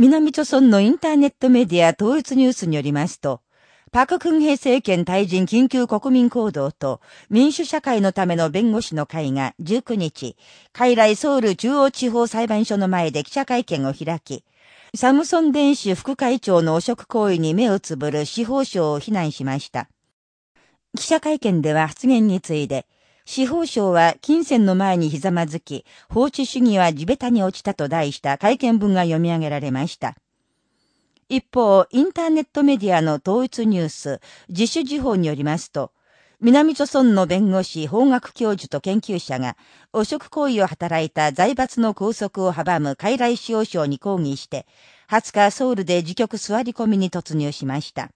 南朝村のインターネットメディア統一ニュースによりますと、パククンヘ政権退陣緊急国民行動と民主社会のための弁護士の会が19日、海来ソウル中央地方裁判所の前で記者会見を開き、サムソン電子副会長の汚職行為に目をつぶる司法省を非難しました。記者会見では発言について、司法省は金銭の前にひざまずき、法治主義は地べたに落ちたと題した会見文が読み上げられました。一方、インターネットメディアの統一ニュース、自主時報によりますと、南朝村の弁護士、法学教授と研究者が、汚職行為を働いた財閥の拘束を阻む傀儡使用省に抗議して、20日ソウルで自局座り込みに突入しました。